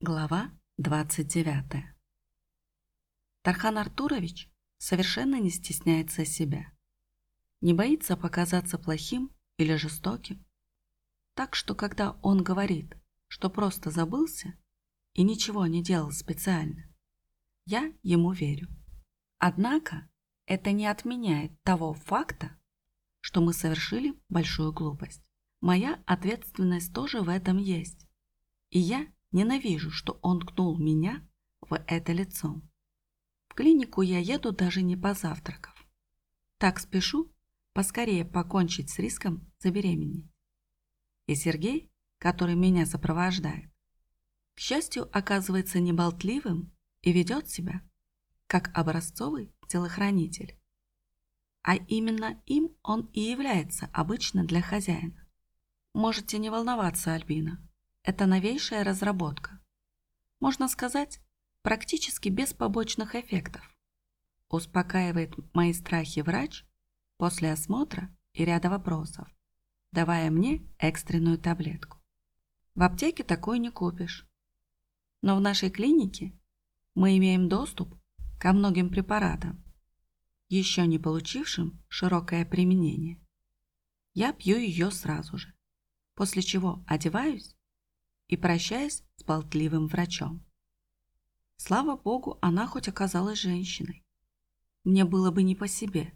Глава 29. Тархан Артурович совершенно не стесняется себя. Не боится показаться плохим или жестоким. Так что, когда он говорит, что просто забылся и ничего не делал специально, я ему верю. Однако это не отменяет того факта, что мы совершили большую глупость. Моя ответственность тоже в этом есть. И я Ненавижу, что он ткнул меня в это лицом. В клинику я еду даже не позавтракав. Так спешу поскорее покончить с риском забеременеть. И Сергей, который меня сопровождает, к счастью, оказывается неболтливым и ведет себя как образцовый телохранитель. А именно им он и является обычно для хозяина. Можете не волноваться, Альбина. Это новейшая разработка. Можно сказать, практически без побочных эффектов. Успокаивает мои страхи врач после осмотра и ряда вопросов, давая мне экстренную таблетку. В аптеке такой не купишь. Но в нашей клинике мы имеем доступ ко многим препаратам, еще не получившим широкое применение. Я пью ее сразу же, после чего одеваюсь и прощаясь с болтливым врачом. Слава богу, она хоть оказалась женщиной. Мне было бы не по себе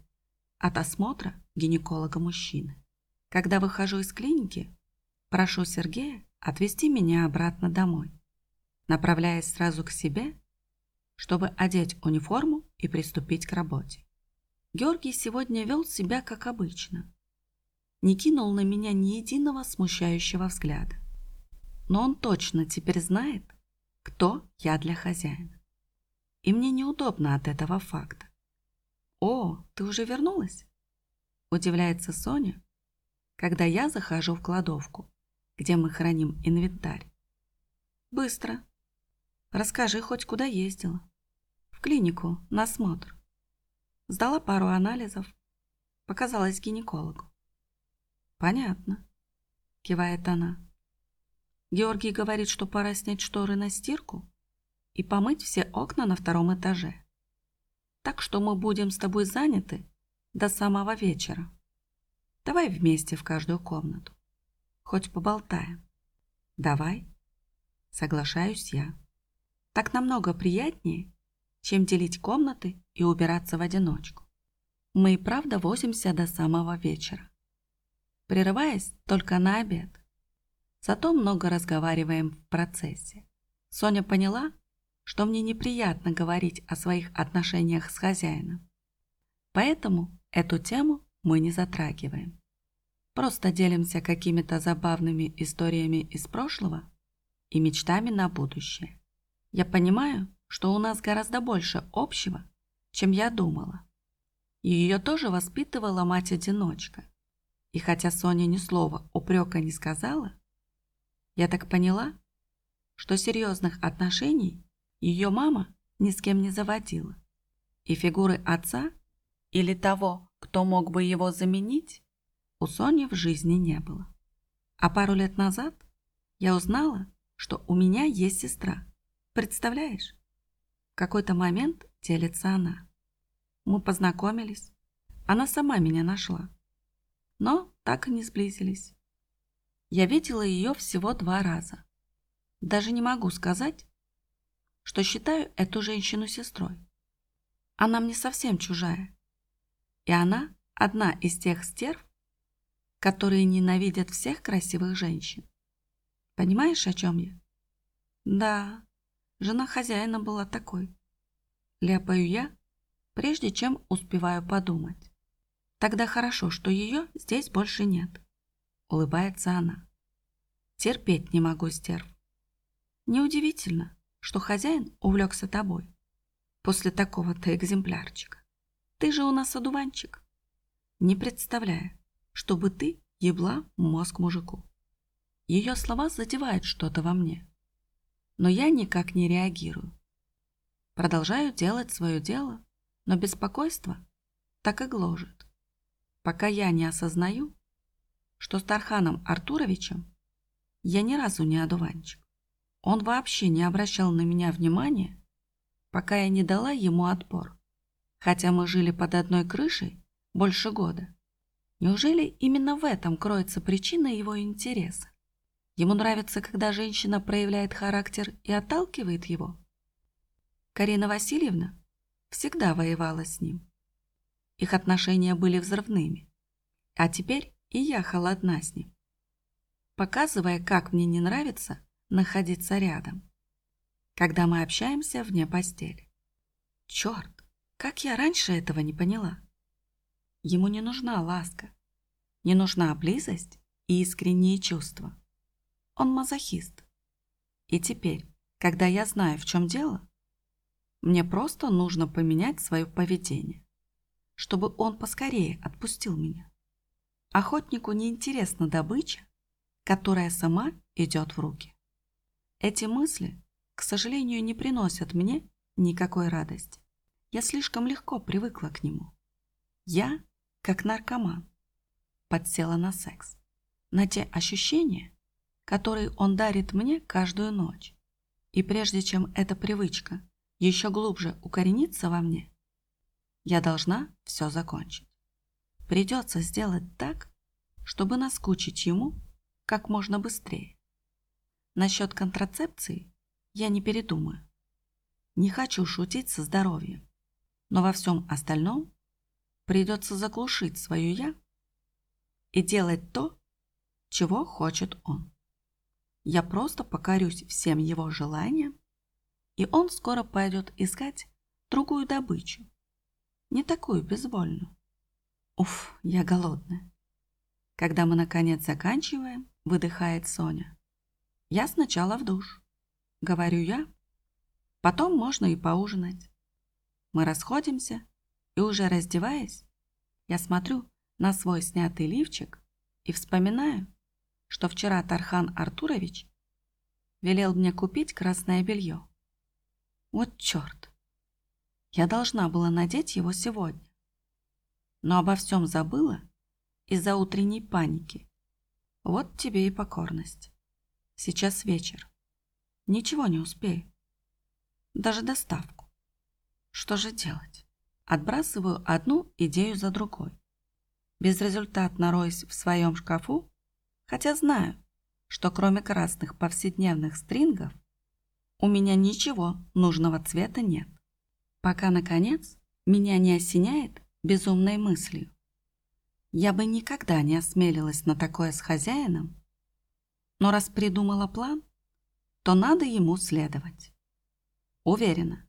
от осмотра гинеколога-мужчины. Когда выхожу из клиники, прошу Сергея отвезти меня обратно домой, направляясь сразу к себе, чтобы одеть униформу и приступить к работе. Георгий сегодня вел себя как обычно. Не кинул на меня ни единого смущающего взгляда но он точно теперь знает, кто я для хозяина. И мне неудобно от этого факта. «О, ты уже вернулась?» Удивляется Соня, когда я захожу в кладовку, где мы храним инвентарь. «Быстро. Расскажи хоть куда ездила. В клинику, на осмотр. Сдала пару анализов, показалась гинекологу». «Понятно», — кивает она. Георгий говорит, что пора снять шторы на стирку и помыть все окна на втором этаже. Так что мы будем с тобой заняты до самого вечера. Давай вместе в каждую комнату. Хоть поболтаем. Давай. Соглашаюсь я. Так намного приятнее, чем делить комнаты и убираться в одиночку. Мы и правда возимся до самого вечера. Прерываясь только на обед. Зато много разговариваем в процессе. Соня поняла, что мне неприятно говорить о своих отношениях с хозяином. Поэтому эту тему мы не затрагиваем. Просто делимся какими-то забавными историями из прошлого и мечтами на будущее. Я понимаю, что у нас гораздо больше общего, чем я думала. Ее тоже воспитывала мать-одиночка. И хотя Соня ни слова упрека не сказала, я так поняла, что серьезных отношений ее мама ни с кем не заводила. И фигуры отца или того, кто мог бы его заменить, у Сони в жизни не было. А пару лет назад я узнала, что у меня есть сестра. Представляешь? В какой-то момент делится она. Мы познакомились. Она сама меня нашла. Но так и не сблизились. Я видела ее всего два раза. Даже не могу сказать, что считаю эту женщину сестрой. Она мне совсем чужая. И она одна из тех стерв, которые ненавидят всех красивых женщин. Понимаешь, о чем я? Да, жена хозяина была такой. Ляпаю я, прежде чем успеваю подумать. Тогда хорошо, что ее здесь больше нет улыбается она. Терпеть не могу, стерв. Неудивительно, что хозяин увлекся тобой. После такого-то экземплярчика. Ты же у нас одуванчик. Не представляю, чтобы ты ебла мозг мужику. Ее слова задевают что-то во мне. Но я никак не реагирую. Продолжаю делать свое дело, но беспокойство так и гложет. Пока я не осознаю, что с Тарханом Артуровичем я ни разу не одуванчик. Он вообще не обращал на меня внимания, пока я не дала ему отпор, хотя мы жили под одной крышей больше года. Неужели именно в этом кроется причина его интереса? Ему нравится, когда женщина проявляет характер и отталкивает его? Карина Васильевна всегда воевала с ним. Их отношения были взрывными. А теперь и я холодна с ним. Показывая, как мне не нравится находиться рядом, когда мы общаемся вне постели. Черт, как я раньше этого не поняла. Ему не нужна ласка, не нужна близость и искренние чувства. Он мазохист. И теперь, когда я знаю, в чем дело, мне просто нужно поменять свое поведение, чтобы он поскорее отпустил меня. Охотнику не интересна добыча, которая сама идет в руки. Эти мысли, к сожалению, не приносят мне никакой радости. Я слишком легко привыкла к нему. Я как наркоман, подсела на секс, на те ощущения, которые он дарит мне каждую ночь. И прежде чем эта привычка еще глубже укоренится во мне, я должна все закончить. Придется сделать так, чтобы наскучить ему как можно быстрее. Насчет контрацепции я не передумаю. Не хочу шутить со здоровьем, но во всем остальном Придется заглушить свою «я» и делать то, чего хочет он. Я просто покорюсь всем его желаниям, и он скоро пойдет искать другую добычу, не такую безвольную. Уф, я голодная. Когда мы наконец заканчиваем, выдыхает Соня. Я сначала в душ, говорю я, потом можно и поужинать. Мы расходимся, и уже раздеваясь, я смотрю на свой снятый лифчик и вспоминаю, что вчера Тархан Артурович велел мне купить красное белье. Вот черт! Я должна была надеть его сегодня. Но обо всем забыла из-за утренней паники. Вот тебе и покорность. Сейчас вечер. Ничего не успею. Даже доставку. Что же делать? Отбрасываю одну идею за другой. Безрезультатно роюсь в своем шкафу, хотя знаю, что кроме красных повседневных стрингов у меня ничего нужного цвета нет. Пока, наконец, меня не осеняет безумной мыслью. Я бы никогда не осмелилась на такое с хозяином, но раз придумала план, то надо ему следовать. Уверена,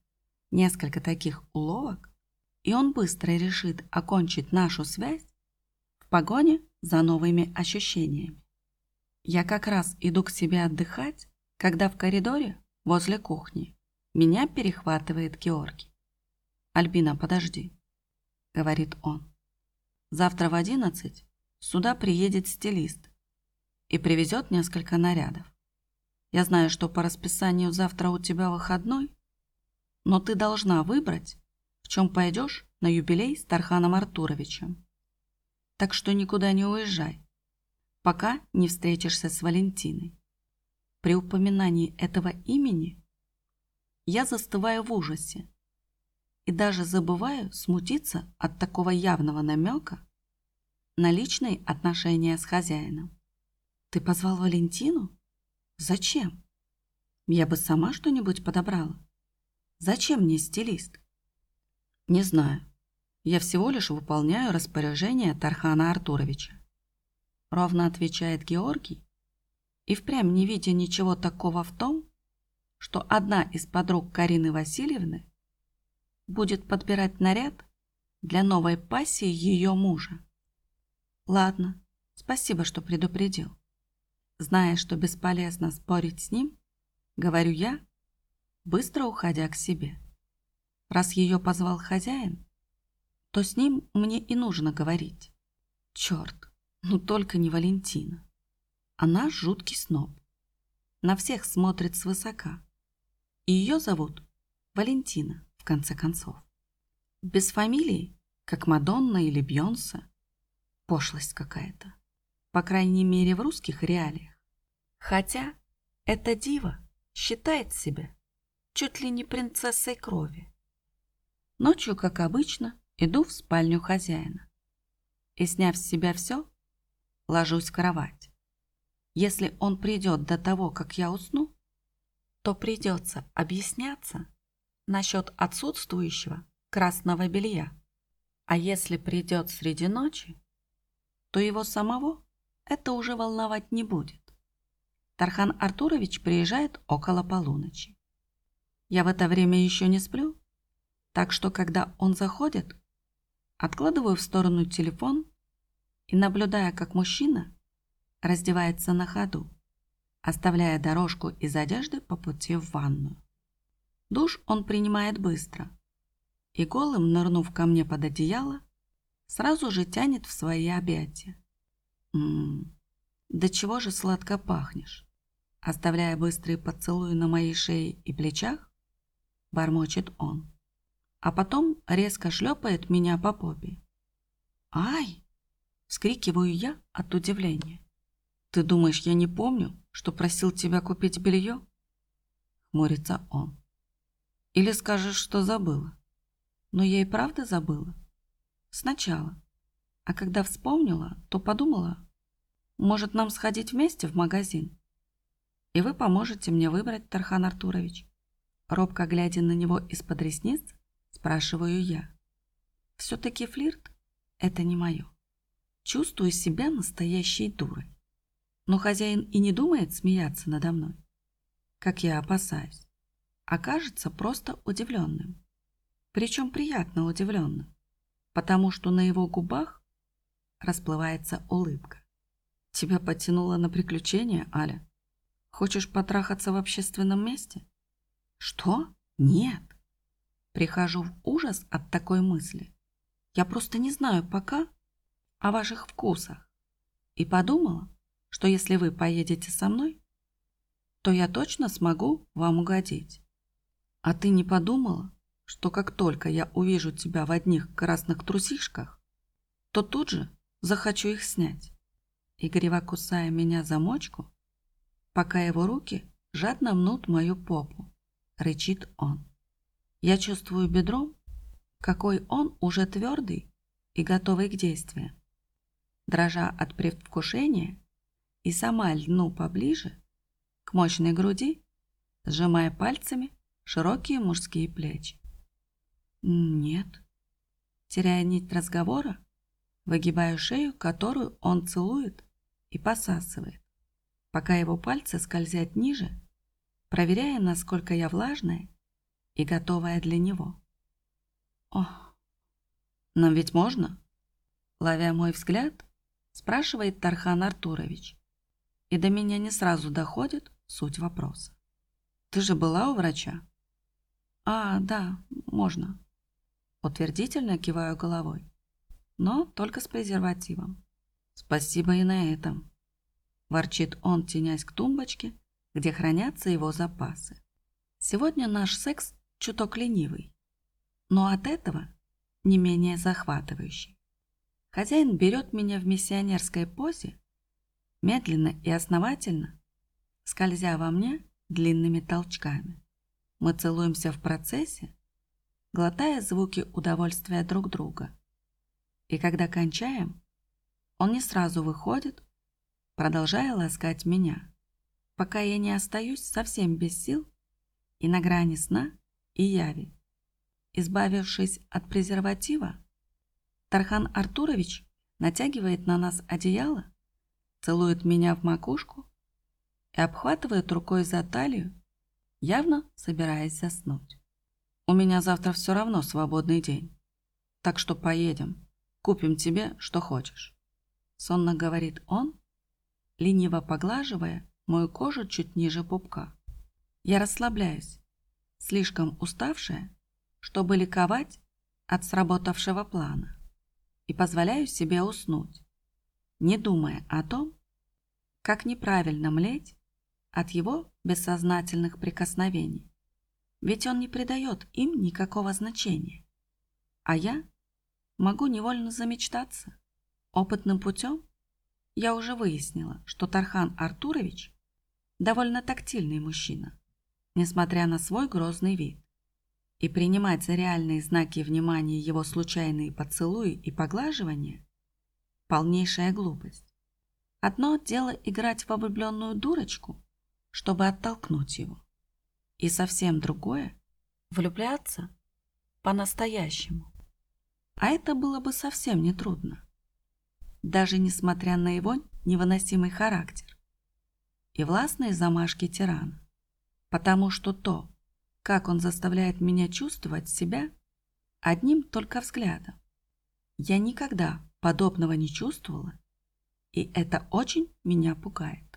несколько таких уловок и он быстро решит окончить нашу связь в погоне за новыми ощущениями. Я как раз иду к себе отдыхать, когда в коридоре возле кухни меня перехватывает Георгий. «Альбина, подожди», — говорит он. «Завтра в одиннадцать сюда приедет стилист и привезет несколько нарядов. Я знаю, что по расписанию завтра у тебя выходной, но ты должна выбрать в чем пойдешь на юбилей с Тарханом Артуровичем. Так что никуда не уезжай, пока не встретишься с Валентиной. При упоминании этого имени я застываю в ужасе и даже забываю смутиться от такого явного намека на личные отношения с хозяином. Ты позвал Валентину? Зачем? Я бы сама что-нибудь подобрала. Зачем мне стилист? Не знаю. Я всего лишь выполняю распоряжение Тархана Артуровича. Ровно отвечает Георгий, и впрямь не видя ничего такого в том, что одна из подруг Карины Васильевны будет подбирать наряд для новой пассии ее мужа. Ладно, спасибо, что предупредил. Зная, что бесполезно спорить с ним, говорю я, быстро уходя к себе. Раз ее позвал хозяин, то с ним мне и нужно говорить. Черт, ну только не Валентина. Она жуткий сноб. На всех смотрит свысока. Ее зовут Валентина, в конце концов. Без фамилии, как Мадонна или Бьонса. Пошлость какая-то. По крайней мере, в русских реалиях. Хотя эта дива считает себя чуть ли не принцессой крови. Ночью, как обычно, иду в спальню хозяина. И, сняв с себя все, ложусь в кровать. Если он придет до того, как я усну, то придется объясняться насчет отсутствующего красного белья. А если придет среди ночи, то его самого это уже волновать не будет. Тархан Артурович приезжает около полуночи. Я в это время еще не сплю, так что когда он заходит, откладываю в сторону телефон и, наблюдая, как мужчина раздевается на ходу, оставляя дорожку из одежды по пути в ванную. Душ он принимает быстро и голым, нырнув ко мне под одеяло, сразу же тянет в свои объятия. Ммм, да чего же сладко пахнешь? Оставляя быстрые поцелуи на моей шее и плечах, бормочет он. А потом резко шлепает меня по попе. «Ай!» – вскрикиваю я от удивления. «Ты думаешь, я не помню, что просил тебя купить белье?» Хмурится он. «Или скажешь, что забыла?» Но я и правда забыла. Сначала. А когда вспомнила, то подумала, может нам сходить вместе в магазин? И вы поможете мне выбрать, Тархан Артурович. Робко глядя на него из-под ресниц, спрашиваю я. Все-таки флирт – это не мое. Чувствую себя настоящей дурой. Но хозяин и не думает смеяться надо мной, как я опасаюсь, а кажется просто удивленным причем приятно удивленно, потому что на его губах расплывается улыбка. Тебя потянуло на приключения, Аля? Хочешь потрахаться в общественном месте? Что? Нет. Прихожу в ужас от такой мысли. Я просто не знаю пока о ваших вкусах. И подумала, что если вы поедете со мной, то я точно смогу вам угодить. А ты не подумала, что как только я увижу тебя в одних красных трусишках, то тут же захочу их снять. Игорева кусая меня за мочку, пока его руки жадно мнут мою попу, рычит он. Я чувствую бедром, какой он уже твердый и готовый к действиям. Дрожа от предвкушения и сама льну поближе к мощной груди, сжимая пальцами широкие мужские плечи. Нет. Теряя нить разговора, выгибаю шею, которую он целует и посасывает, пока его пальцы скользят ниже, проверяя, насколько я влажная и готовая для него. Ох, нам ведь можно? Ловя мой взгляд, спрашивает Тархан Артурович. И до меня не сразу доходит суть вопроса. Ты же была у врача? А, да, можно. Утвердительно киваю головой. Но только с презервативом. Спасибо и на этом. Ворчит он, тенясь к тумбочке, где хранятся его запасы. Сегодня наш секс чуток ленивый, но от этого не менее захватывающий. Хозяин берет меня в миссионерской позе, медленно и основательно, скользя во мне длинными толчками. Мы целуемся в процессе, глотая звуки удовольствия друг друга. И когда кончаем, он не сразу выходит, продолжая ласкать меня, пока я не остаюсь совсем без сил и на грани сна и яви. Избавившись от презерватива, Тархан Артурович натягивает на нас одеяло, целует меня в макушку и обхватывает рукой за талию, явно собираясь заснуть. У меня завтра все равно свободный день. Так что поедем. Купим тебе, что хочешь. Сонно говорит он, лениво поглаживая мою кожу чуть ниже пупка. Я расслабляюсь, слишком уставшая, чтобы ликовать от сработавшего плана, и позволяю себе уснуть, не думая о том, как неправильно млеть от его бессознательных прикосновений ведь он не придает им никакого значения. А я могу невольно замечтаться. Опытным путем я уже выяснила, что Тархан Артурович довольно тактильный мужчина. несмотря на свой грозный вид. И принимать за реальные знаки внимания его случайные поцелуи и поглаживания – полнейшая глупость. Одно дело играть в влюбленную дурочку, чтобы оттолкнуть его. И совсем другое – влюбляться по-настоящему. А это было бы совсем нетрудно. Даже несмотря на его невыносимый характер и властные замашки тирана. Потому что то, как он заставляет меня чувствовать себя, одним только взглядом. Я никогда подобного не чувствовала, и это очень меня пугает.